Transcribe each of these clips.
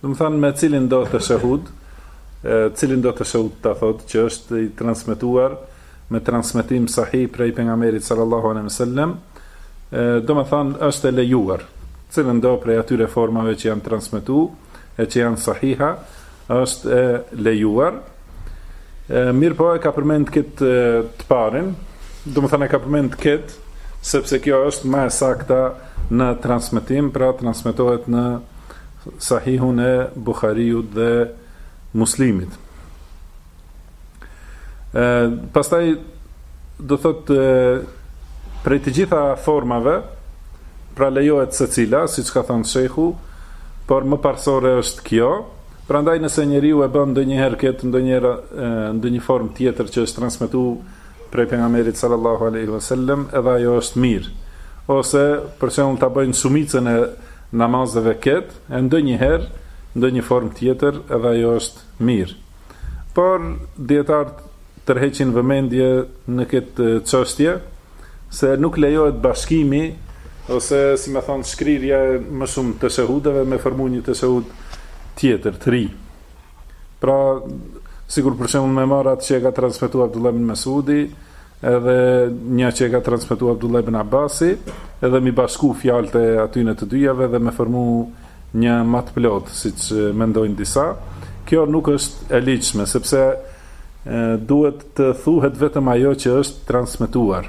Domethënë me cilindo teshehhud, cilindo teshehhud ta thotë që është i transmetuar me transmetim sahih prej pejgamberit sallallahu alejhi ve sellem, domethënë është e lejuar. Cilëndo prej atyre formave që janë transmetuar e që janë sahiha, është e lejuar. Mirëpo e ka përmend këtë të parin, domethënë e ka përmend këtë sepse kjo është më e sakta në transmetim, pra transmetohet në Sahihun e Buhariut dhe Muslimit. Ë pastaj do thotë prej të gjitha formave pra lejohet secila, siç ka thënë shehu, por më parësore është kjo. Prandaj nëse njeriu e bën ndonjëherë këtë ndonjëherë ndonjë formë tjetër që është transmetuar prej pejgamberit sallallahu alejhi ve sellem edhe ajo është mirë ose për shembull ta bëjnë shumicën e namazeve këtë e ndonjëherë ndonjë formë tjetër edhe ajo është mirë por dijetarët tërheqin vëmendje në këtë çështje se nuk lejohet bashkimi ose si me thonë shkrirja më shumë teshehudeve me formu një teshehud tjetër të ri Pra, sikur për shembull me marrë atë që e ka transmetuar Abdullah ibn Mesudi, edhe një që e ka transmetuar Abdullah ibn Abbasi, edhe m'i bashku fjalët e atyne të dyjave dhe me formu një më të plotë, siç mendojnë disa. Kjo nuk është e ligjshme, sepse duhet të thuhet vetëm ajo që është transmetuar.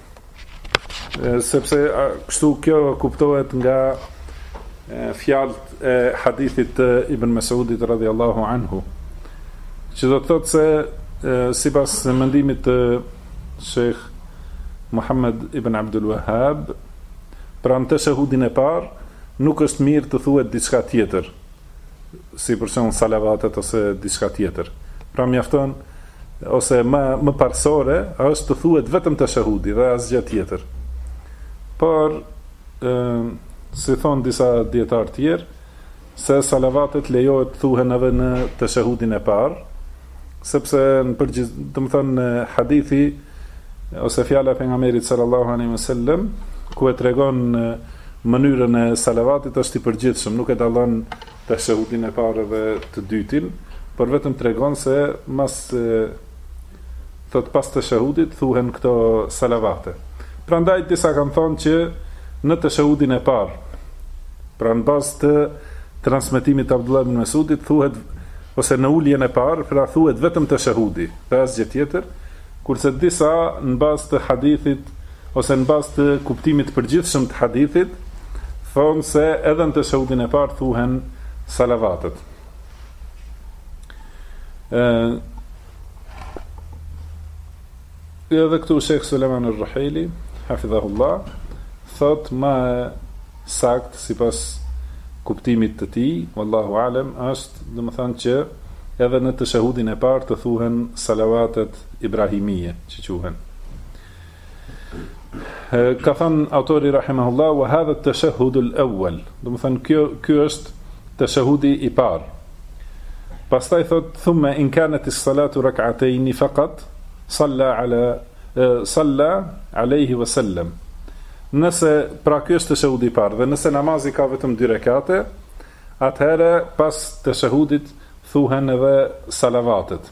Sepse kështu kjo kuptohet nga fjalët e hadithit të Ibn Mesudit radhiyallahu anhu, që do të thotë se sipas mendimit të Sheikh Muhammad ibn Abdul Wahhab, pra në teshehudin e parë nuk është mirë të thuhet diçka tjetër, si për shembull salavatet ose diçka tjetër. Pra mjafton ose më më parësore është të thuhet vetëm teshehudi dhe asgjë tjetër. Por ë si thonë disa dijetarë të tjerë se salavatet lejohet të thuhen edhe në teshehudin e parë, sepse në përgjith, domethënë hadithi ose fjala e pejgamberit sallallahu alaihi wasallam ku e tregon mënyrën e salavatit është i përgjithshëm, nuk e dallon teshehudin e parë dhe të dytin, por vetëm tregon se mas Thotë pas teshehudit thuhen këto salavate. Prandaj disa kanë thënë që në teshehudin e parë, pra në bazë të transmetimit të Abdullah ibn Mesudit thuhet ose në uljen e parë, pra thuhet vetëm teshehudi, dhe asgjë tjetër, kurse disa në bazë të hadithit ose në bazë të kuptimit të përgjithshëm të hadithit thonë se edhe në teshehudin e parë thuhen salavatet. Ë edhe këtu Sheh Sulejman er-Ruhejli, hafidhahullah, thotë ma e saktë sipas kuptimit të tij, wallahu alem, është, domethënë që edhe në teshehudin e parë të thuhen salavatet ibrahimije, që quhen. ka thënë autori rahimahullah wa hadha at-tashahhud al-awwal domethënë kjo ky është tashahudi i parë pastaj thotë thumma in kanat as-salatu rak'atayn faqat salla ala salla alayhi wa sallam nëse pra ky është tashahudi i parë dhe nëse namazi ka vetëm 2 rekate atëherë pas tashahudit thuhen edhe salavatet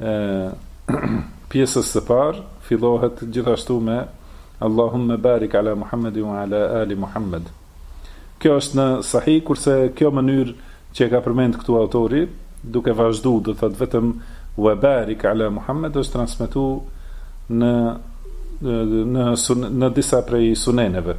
e pjesës së parë fillohet gjithashtu me Allahumma barik ala Muhammedin wa ala ali Muhammed. Kjo është në sahih, kurse kjo mënyrë që e ka përmend këtu autori, duke vazhdu, do të thotë vetëm wa barik ala Muhammed, është transmetu në, në, në disa prej suneneve.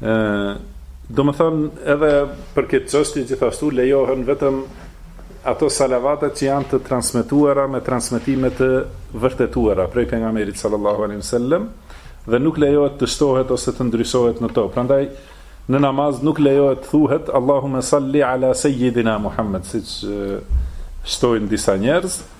Ë, domethënë edhe për këtë çështje gjithashtu lejohen vetëm ato salavatet që janë të transmetuara me transmetime të vërtetuara prej pejgamberit sallallahu alaihi wasallam dhe nuk lejohet të shtohet ose të ndryshohet në to. Prandaj në namaz nuk lejohet të thuhet Allahumma salli ala sayyidina Muhammad, siç shtojnë disa njerëz,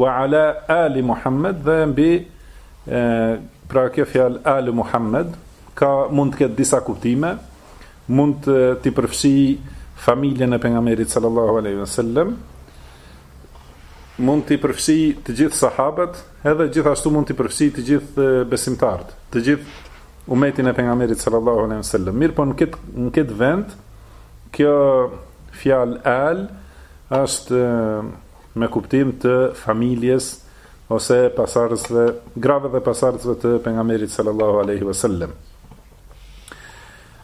Wa ala ali Muhammed dhe mbi e, pra kjo fjalë ali Muhammed ka mund të ketë disa kuptime, mund t'i përfshijë familjen e pejgamberit sallallahu alaihi wasallam, mund t'i përfshijë të gjithë sahabët, edhe gjithashtu mund t'i përfshijë të gjithë besimtarët, të gjithë umetin e pejgamberit sallallahu alaihi wasallam. Mirëpo në këtë në këtë vend kjo fjalë al është me kuptim të familjes ose pasardhësve, grave dhe pasardhësve të pejgamberit sallallahu alaihi wasallam.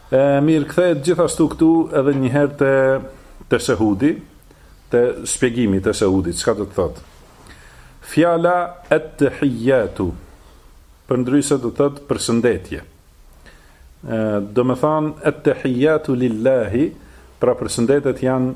E mirë kthehet gjithashtu këtu edhe një herë te teshehudi, te shpjegimi i teshehudit, çka do të thotë? Fjala at-tahiyatu përndryshe do të thotë përshëndetje. Ë domethënë at-tahiyatu lillahi, pra përshëndetjet janë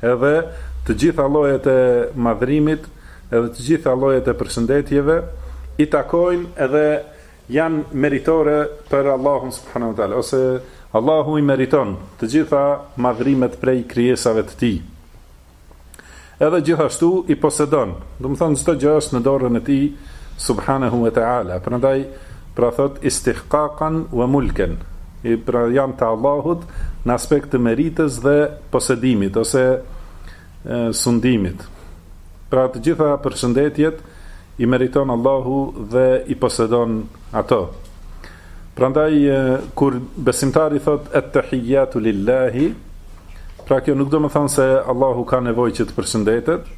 Edhe të gjitha llojet e madhrimit edhe të gjitha llojet e përshëndetjeve i takojnë edhe janë meritore për Allahun subhanahu wa taala ose Allahu i meriton të gjitha madhrimet prej krijesave të tij. Edhe gjithashtu i posedon, domethonë çdo gjë është në dorën e tij subhanahu wa taala. Prandaj pra thot istihqaqan wa mulken, e pra janë të Allahut në aspekt të meritës dhe posedimit ose sundimit. Pra të gjitha përshëndetjet i meriton Allahu dhe i posedon ato. Prandaj kur besimtari thot at-tahiyatu lillahi, pra kjo nuk domethanë se Allahu ka nevojë që të përshëndetet,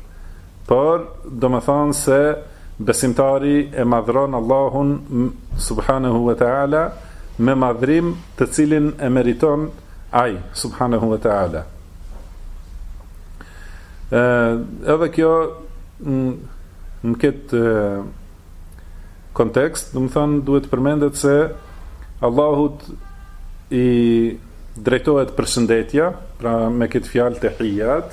Por, domethënë se besimtari e madhron Allahun subhanehu ve teala me madhrim të cilin e meriton Ai subhanehu ve teala. Edhe kjo në këtë kontekst, domethonë duhet të përmendet se Allahut i drejtohet përshëndetja, pra me këtë fjalë tehijat,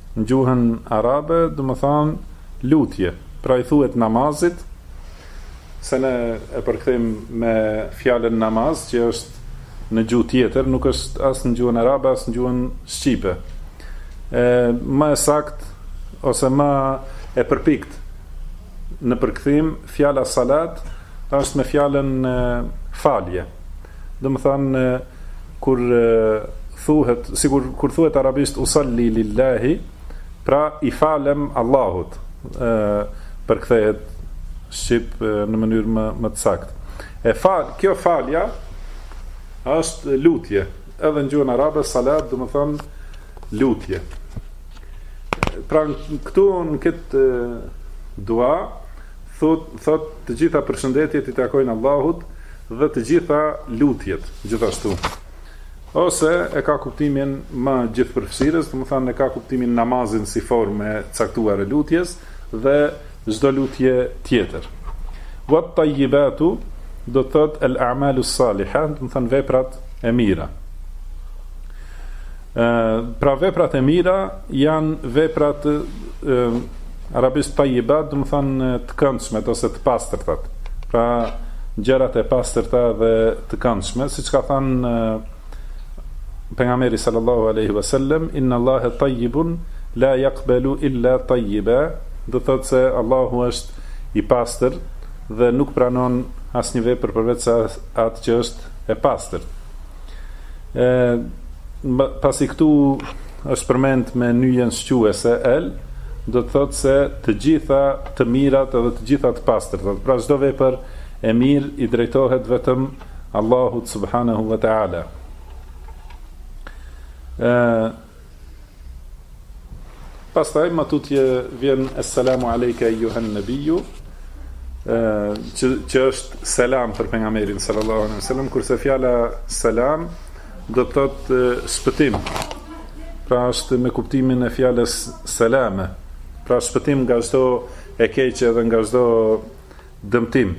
Në gjuhën arabe domethan lutje, pra i thuhet namazit, se ne e përkthejmë me fjalën namaz, që është në gjuhë tjetër, nuk është as në gjuhën arabe, as në gjuhën shqipe. E, më e sakt, ose më e përpikt, në përkthim, fjala salat, është me fjalën falje. Domethan kur thuhet, sikur kur thuhet arabisht usalli lillahi, pra i falem Allahut, ë përkthehet shqip në mënyrë më më të saktë. E fal, kjo falja është lutje. Edhe në gjuhën arabe salat domethan lutje. Pra këtu në këtë dua Thot, thotë, të gjitha përshëndetjet i takojnë Allahut dhe të gjitha lutjet, gjithashtu. Ose e ka kuptimin më gjithëpërfshirës, domethanë e ka kuptimin namazin si formë e caktuar e lutjes dhe çdo lutje tjetër. Vet-tajibatu, do të thotë el amalu saliha, domethanë veprat e mira. pra veprat e mira janë veprat e, arabisht tajibat, domethanë të këndshmet ose të pastërtat. Pra, gjërat e pastërta dhe të këndshme, siç ka thanë pejgamberi sallallahu aleyhi vësallem, inna Allahe tajibun, la jakbelu illa tajiba, do thotë se Allahu është i pastër dhe nuk pranon asnjë vepër përveç se atë që është e pastër. pasi këtu është përmend me nyjen shquese el, do të thotë se të gjitha të mirat edhe të gjitha të pastërta. Pra çdo vepër e mirë i drejtohet vetëm Allahut subhanahu wa taala. Pastaj ma tutje vjen Esselamu alejke ejjuhen nebijju, që, që është selam për pengamerin, sallallahu aleyhi sallam, kurse fjala selam do të thotë shpëtim, pra është me kuptimin e fjalës selame, pra shpëtim nga çdo e keqe dhe nga çdo Dëmtim.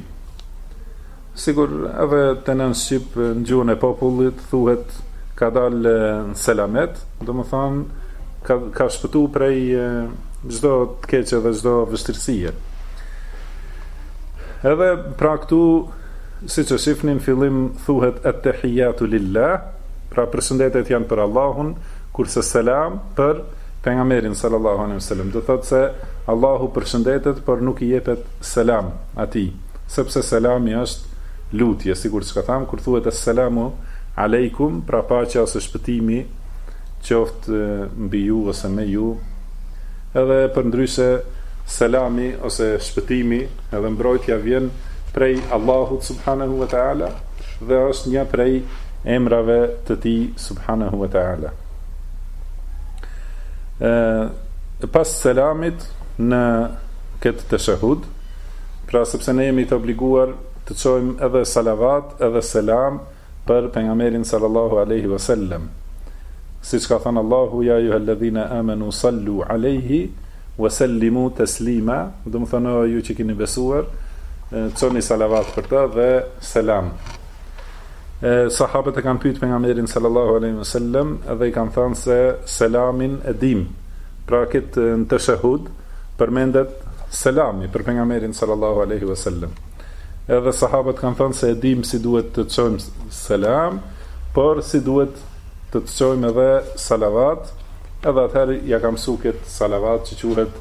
Sikur edhe te ne në shqip në gjuhën e popullit thuhet ka dalë në selamet, domethënë ka, ka shpëtu prej çdo të keqe dhe çdo vështirësie. Edhe pra këtu, siç e shifni në fillim thuhet ettehijatu lillah, pra përshëndetjet janë për Allahun, kurse selam për pengamerin sallallahu aleyhi sallam. Do të thotë se Allahu përshëndetet, por nuk i jepet Selam, atij, sepse selami është lutje, sikur çka thamë, kur thuhet Esselamu Alejkum, pra paqja ose shpëtimi qoftë mbi ju ose me ju, edhe përndryshe selami ose shpëtimi edhe mbrojtja vjen prej Allahut subhanehu ve teala dhe është nja prej emrave të Tij subhanehu ve teala. E, pas selamit në këtë teshehhud, pra sepse ne jemi të obliguar të çojmë edhe salavat edhe selam për Pejgamberin sallallahu alejhi ve sellem, siç ka thënë Allahu, Ja ejuhellezine amenu sallu alejhi ve sellimu teslima, domethënë o ju që keni besuar, çoni salavat për të dhe selam. Sahabët e kanë pyet pejgamberin sallallahu alejhi ve sellem dhe i kanë thënë se selamin e dim. Pra kët në teshehud përmendet selami për pejgamberin sallallahu alejhi ve sellem. Edhe sahabët kanë thënë se e dim si duhet të të çojmë selam, por si duhet të të çojmë edhe salavat, edhe atëherë jua ka mësuar kët salavat që quhet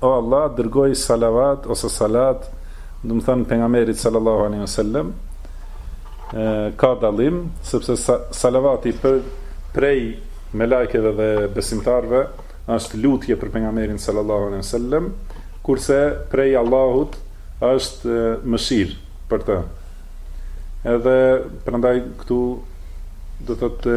O Allah, dërgo salavat ose salat, domethënë pejgamberit sallallahu alaihi wasallam, ka dallim, sepse salavati për prej melaikeve dhe besimtarëve është lutje për pengamerin sallallahu alaihi wasallam, kurse prej Allahut është mëshirë për të. Edhe prandaj këtu do të thotë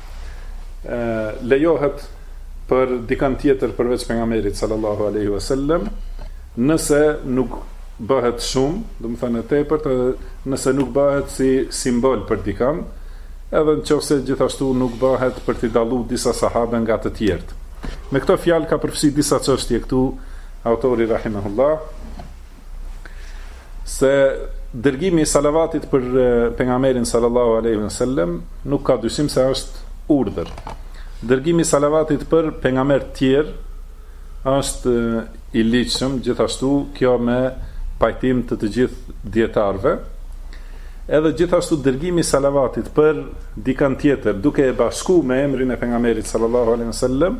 ë lejohet për dikan tjetër përveç pejgamberit sallallahu alaihi wasallam nëse nuk bëhet shumë, domethënë e tepërt, nëse nuk bëhet si simbol për dikën, edhe në qoftë se gjithashtu nuk bëhet për t'i dallu disa sahabe nga të tjerët. Me këto fjalë ka përfshi disa çështje këtu autori Rahimehullah, se dërgimi i salavatit për pejgamberin sallallahu alaihi wasallam nuk ka dyshim se është urdhër. Dërgimi i salavatit për pejgamber të tjerë është i ligjshëm, gjithashtu kjo me pajtim të të gjithë dijetarëve. Edhe gjithashtu dërgimi i salavatit për dikan tjetër, duke e bashku me emrin e pejgamberit sallallahu alaihi wasallam,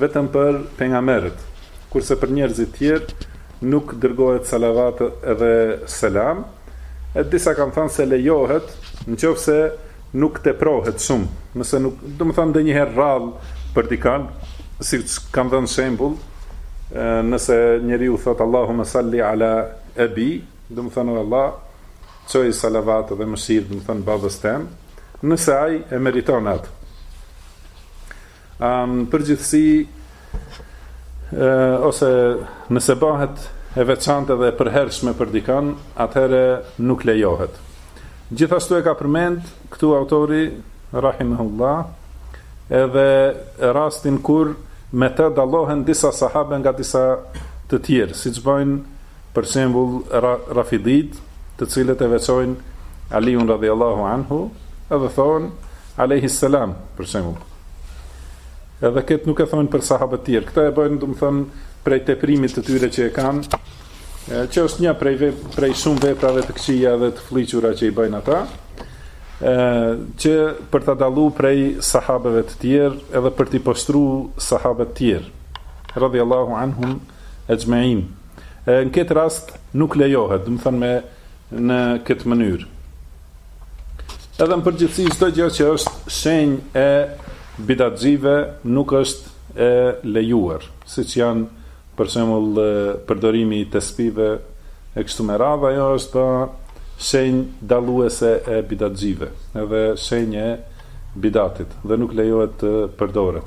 Vetëm për pejgamberët, kurse për njerëzit tjerë nuk dërgohet salavat dhe selam, e disa kanë thënë se lejohet në qoftë se nuk teprohet shumë, nëse nuk, domethënë ndonjëherë rrallë për dikën, siç kanë dhënë shembull, nëse njeriu thotë Allahume salli ala ebi, domethënë o Allah, çoi salavat dhe mëshirë, domethënë babës tem, nëse ai e meriton atë. Në përgjithësi, ose nëse bahet e veçantë dhe e përhershme për dikan, atëherë nuk lejohet. Gjithashtu e ka përmend këtu autori rahimahullah edhe rastin kur me të dallohen disa sahabe nga disa të tjerë, siç bajnë Për shembull, Rafiditë, të cilët e veçojnë Aliun radhiyallahu anhu, edhe thonë Alejhi selam, për shembull. Edhe këtë nuk e thonë për sahabët e tjerë. Këtë e bëjnë, domethënë, prej teprimit të tyre që e kanë, që është një prej vep, prej shumë veprave të këqija dhe të flliqura që i bëjnë ata, ë që për ta dallu prej sahabeve të tjerë, edhe për t'i poshtru sahabët e tjerë. Radhiyallahu anhum Exhmein. E në këtë rast nuk lejohet, domethënë me në këtë mënyrë. Edhe në përgjithësi çdo gjë që është shenjë e bidatxive nuk është e lejuar, siç janë për shembull përdorimi i tespive e kështu me radhë, ajo është shenjë dalluese e bidatxive, edhe shenjë e bidatit dhe nuk lejohet të përdoret.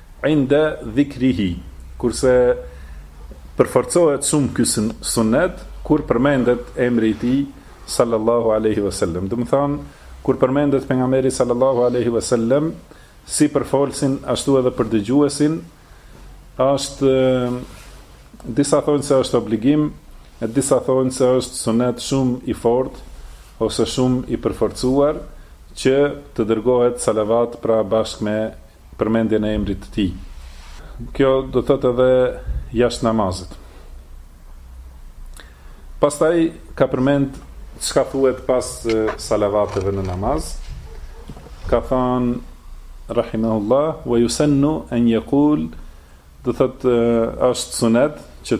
'inda dhikrihi, kurse përforcohet shumë ky sunnet kur përmendet emri i tij sallallahu alejhi ve sellem, domethënë kur përmendet pejgamberi sallallahu alejhi ve sellem si për folësin ashtu edhe për dëgjuesin, është disa thonë se është obligim, e disa thonë se është sunnet shumë i fortë ose shumë i përforcuar që të dërgohet salavat pra bashkë me përmendjen e emrit të tij. Kjo do të thotë edhe jashtë namazit. Pastaj ka përmend çka thuhet pas salavateve në namaz. Ka thënë rahimahullah wa yusannu an yaqul do thotë është sunet që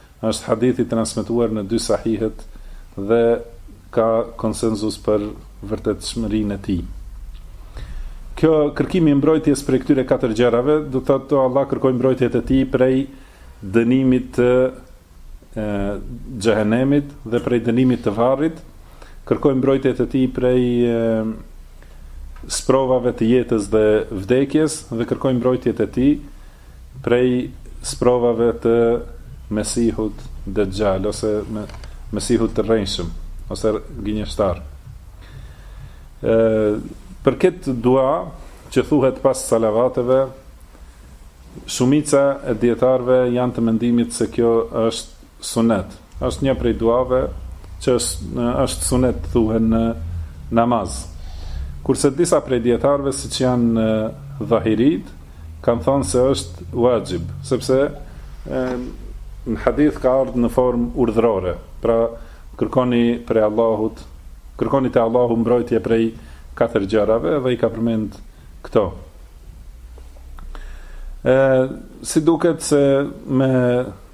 Është hadith i transmetuar në dy Sahihët dhe ka konsenzus për vërtetshmërinë e tij. Kjo kërkimi i mbrojtjes prej këtyre katër gjërave, do të thotë o Allah kërkoj mbrojtje te ti prej dënimit të xhehenemit dhe prej dënimit të varrit, kërkoj mbrojtje te ti prej sprovave të jetës dhe vdekjes dhe kërkoj mbrojtje te ti Prej sprovave të Mesihut Dexhal ose Mesihut të Rrenjshëm ose Gënjeshtar. Ë për këtë dua që thuhet pas salavateve, shumica e dijetarëve janë të mendimit se kjo është Sunet, është një prej duave që është sunet thuhen në namaz. Kurse disa prej dijetarëve siç janë dhahiritë kanë thënë se është vaxhib, sepse në hadith ka ardhur në formë urdhërore. Pra kërkoni prej Allahut, kërkoni te Allahu mbrojtje prej katër gjërave dhe i ka përmend këto. Ë si duket se me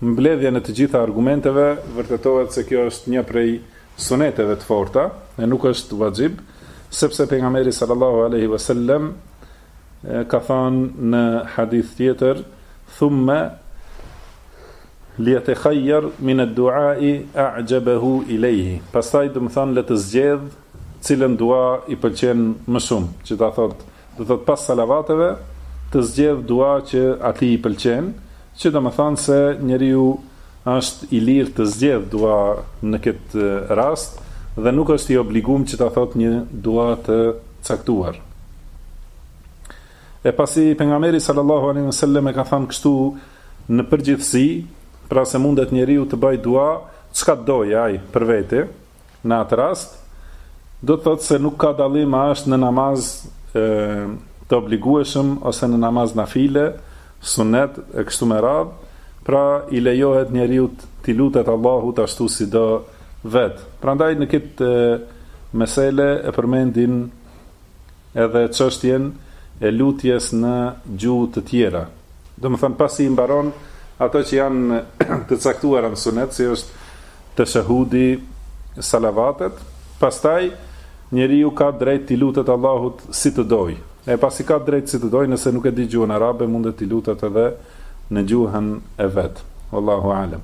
Mbledhjen e të gjitha argumenteve vërtetohet se kjo është një prej suneteve të forta, e nuk është vaxhib, sepse pejgamberi sallallahu alejhi ve sellem ka thënë në hadith tjetër, thumma liyatakhayyar min ad-du'a a'jabahu ilayhi. Pastaj domethënë le të zgjedh Cilën dua i pëlqen më shumë që ta thotë, do të thotë pas salavateve të zgjedhë dua që atij i pëlqen, që domethënë se njeriu është i lirë të zgjedhë dua në këtë rast dhe nuk është i obligum që ta thotë një dua të caktuar. E pasi Pejgamberi sallallahu alejhi ve sellem e ka thënë kështu në përgjithësi, pra se mundet njeriu të bëjë dua çka të dojë ai për vete, Në atë rast, do të thotë se nuk ka dallim a është në namaz të obligueshëm ose në namaz nafile, sunnet e kështu me radhë, pra i lejohet njeriut t'i lutet Allahut ashtu si do vetë. Prandaj në këtë mesele e përmendin edhe çështjen e lutjes në gjuhë të tjera, domethënë pasi i mbaron ato që janë të caktuara në Sunet, si është Teshehudi, Salavatet, pastaj njeriu ka drejtë t'i lutet Allahut si të dojë. E pasi ka drejtë si të dojë, nëse nuk e di gjuhën arabe, mundet t'i lutet edhe në gjuhën e vet. Wallahu a'lem.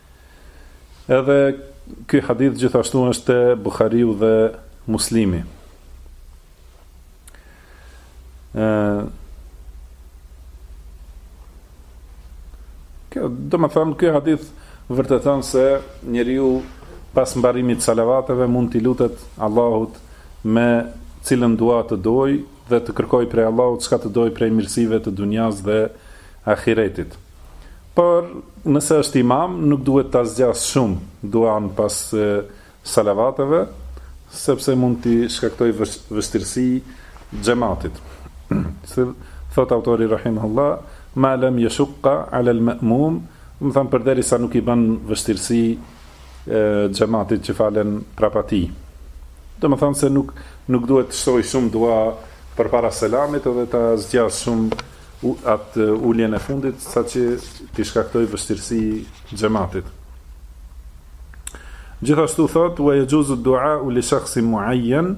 Edhe ky hadith gjithashtu është te Buhariu dhe Muslimi. Ë Kjo, domethënë, ky hadith vërteton se njeriu pas mbarimit të salavateve mund t'i lutet Allahut me cilën dua të dojë dhe të kërkojë prej Allahut çka të dojë prej mirësive të dunjas dhe ahiretit. Por, nëse është imam, nuk duhet ta zgjasë shumë duanë pas salavateve, sepse mund t'i shkaktojë vështirësi xhematit. Si thotë autori rahimahullah, ma lem yashukk ala al-ma'mum, domethënë përderisa nuk i bën vështirësi xhematit që falen prapa tij. Domethënë se nuk nuk duhet të shtojë shumë dua përpara selamit edhe ta zgjasë shumë atë uljen e fundit saqë t'i shkaktojë vështirësi xhematit. Gjithashtu thotë wa yajuzu du'a li shakhsin mu'ayyan,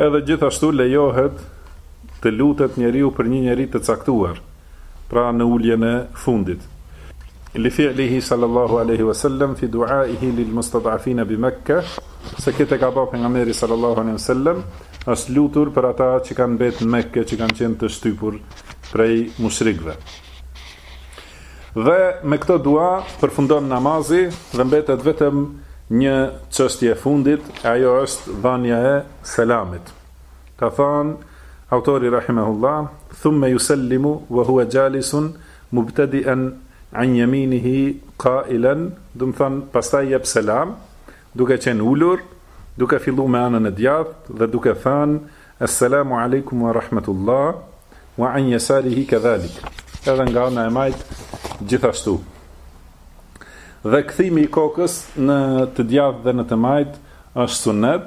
edhe gjithashtu lejohet të lutet njeriu për një njeri të caktuar, pra në uljen e fundit. li fi'lihi sallallahu alaihi wasallam fi du'aihi lil mustad'afina bi Mekka, se këtë e ka bërë pejgamberi sallallahu alaihi wasallam, është lutur për ata që kanë mbetë në Mekë, që kanë qenë të shtypur prej mushrikëve. Dhe me këto dua përfundon namazi dhe mbetet vetëm një çështje e fundit, e ajo është dhënia e selamit. Ka thënë autori rahimahullah, "Thumma yusallimu wa huwa jalisun Mubtadi'an an yaminihi qailan, domethënë pastaj jep selam, duke qenë ulur, duke fillu me anën e djathtë dhe duke thënë Esselamu alejkum wa rahmetullah, wa an yasarihi kadhalik, edhe nga ana e majtë gjithashtu. Dhe kthimi i kokës në të djathtë dhe në të majtë është sunnet,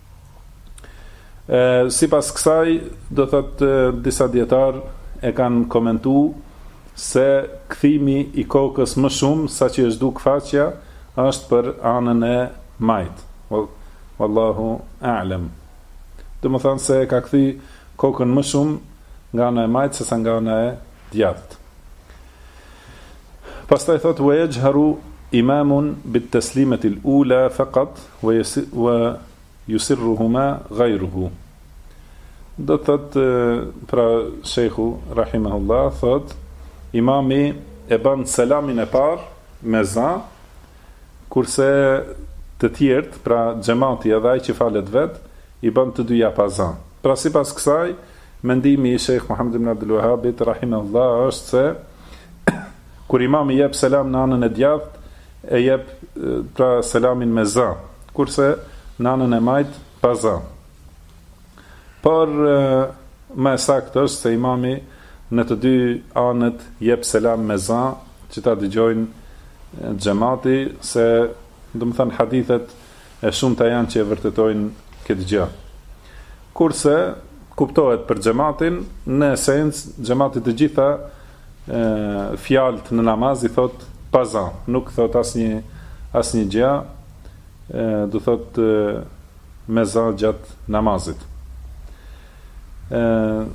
Sipas kësaj, do thot disa djetar e kanë komentu se kthimi i kokës më shumë sa që është duk faqja është për anën e majtë. Wallahu a'lem. Domethënë se e ka kthy kokën më shumë nga ana e majtë se sa nga ana e djathtë. Pastaj thot wa yajharu imamun bit-taslimati al-ula faqat Wa yusirruhuma ghayruhu Do të thotë pra Shehu rahimahullah thot imami e ban selamin e parë me za kurse të tjerët, pra xhemati edhe ai që falet vet, i ban të dyja pa za. Pra sipas kësaj, mendimi i Sheikh Muhammed bin Abdul Wahhabit rahimahullah është se Kur imami jep selam në anën e djathtë e jep pra selamin me za, kurse në anën e majtë pa za. Por më e saktë është se imami në të dy anët jep selam me za, që ta dëgjojnë xhemati se domethënë hadithet e shumta janë që e vërtetojnë këtë gjë. Kurse kuptohet për xhematin, në esencë xhemati të gjitha fjalët në namaz i thot pa za, nuk thot asnjë asnjë gja, do thot me za gjatë namazit. Ë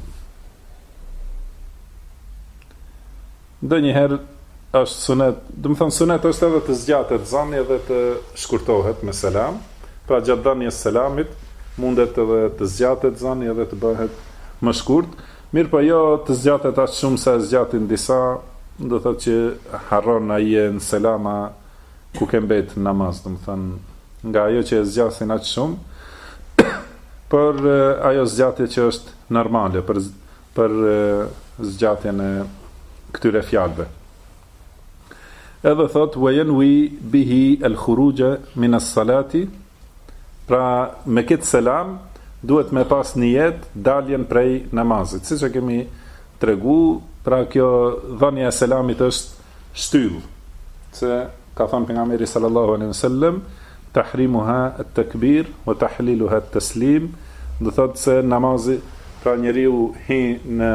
Ndonjëherë është sunet, domethënë sunet është edhe të zgjatet zani edhe të shkurtohet me selam. Pra gjatë dhënies selamit mundet edhe të zgjatet zani edhe të bëhet më shkurt, Mirëpo jo të zgjatet aq shumë sa e zgjatin disa, do thotë që harron ai e në selam a ku ke mbet në namaz, domethënë nga ajo që e zgjasin aq shumë, por ajo zgjatje që është normale për për zgjatjen e këtyre fjalëve. Edhe thotë wa yanwi bihi al-khuruja min as-salati Pra me këtë selam duhet me pas nijet daljen prej namazit. Siç e kemi tregu, pra kjo dhania e selamit është shtyllë. Se ka thënë pejgamberi sallallahu alaihi wasallam, tahrimuha at-takbir wa tahliluha at-taslim, do thotë se namazi pra njeriu hi në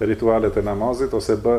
ritualet e namazit ose bë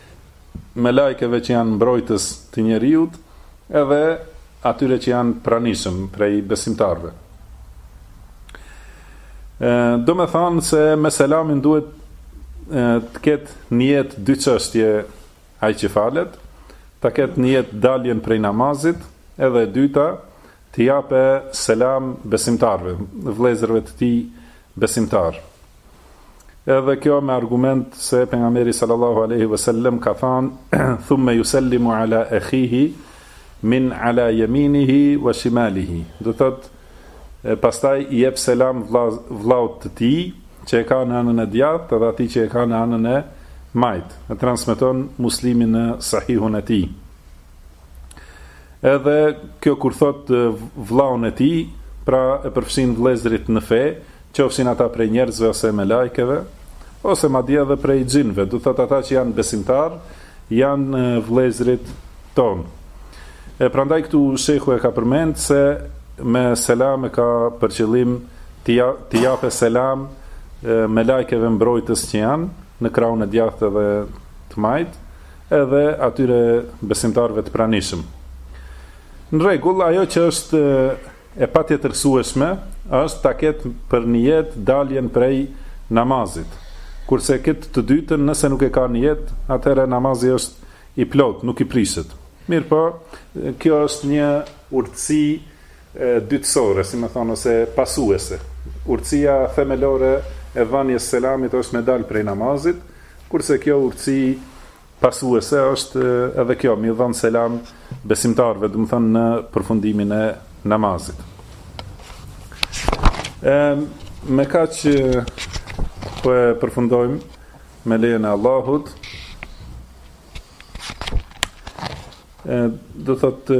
Melajkeve që janë mbrojtës të njeriut edhe atyre që janë pranishëm prej besimtarëve. Domethanë se me selamin duhet të ketë nijet dy çështje ai që falet, të ketë nijet daljen prej namazit, e dyta t'u japë selam besimtarëve, vllezërve të tij besimtarë. Edhe kjo me argument se Pejgamberi sallallahu alejhi ve sellem ka thënë thumme yusallimu ala akhihi min ala yaminihi wa shimalihi. Do thotë pastaj i jep selam vllaut të tij që e ka në anën e djathtë edhe atij që e ka në anën e majtë. E transmeton Muslimi në Sahihun e tij. Edhe kjo kur thotë vllaun e tij, pra e përfshin vëllezërit në fe, qofshin ata prej njerëzve ose melajkeve, ose madje edhe prej xhinëve, do të thotë ata që janë besimtarë, janë vëllezërit tonë. E prandaj këtu shehu e ka përmend se me selam e ka për qëllim të ja, japë selam melajkeve mbrojtës që janë në krahun e djathtë dhe të majtë, edhe atyre besimtarëve të pranishëm. Në rregull, ajo që është e patjetërsueshme është ta ketë për nijet daljen prej namazit. Kurse këtë të dytën, nëse nuk e ka nijet, atëherë namazi është i plotë, nuk i prishet. Mirpo, kjo është një urtësi dytësore, si me thonë, ose pasuese. Urtësia themelore e dhënies selamit është me dalë prej namazit, Kurse kjo urtësi pasuese është edhe kjo, m'i dhënë selam besimtarëve, domethënë në përfundimin e namazit. E, me kaq po e përfundojmë me lejën e Allahut, e, do të thotë,